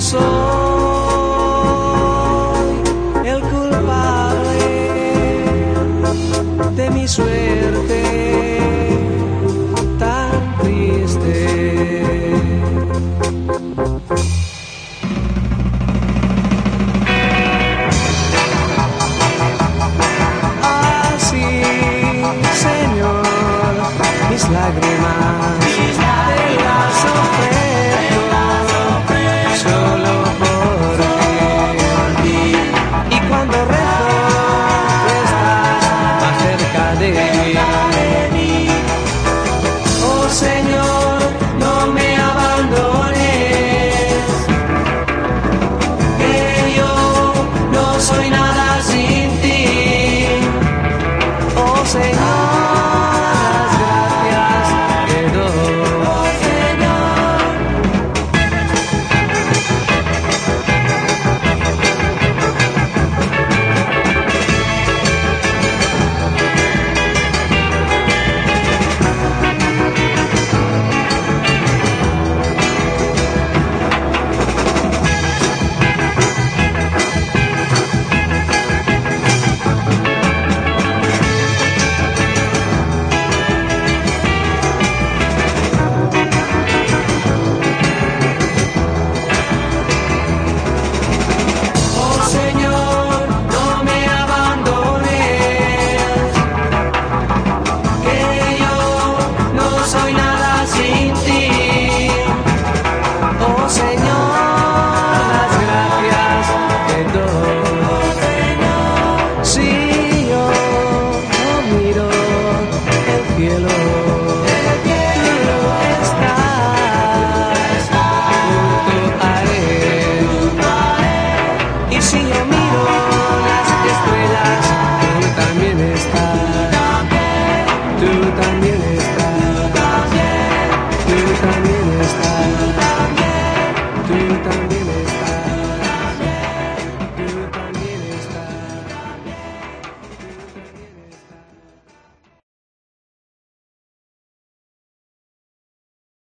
soy el culpable de mi suerte tan triste. Así, Señor, mis lágrimas. cielo.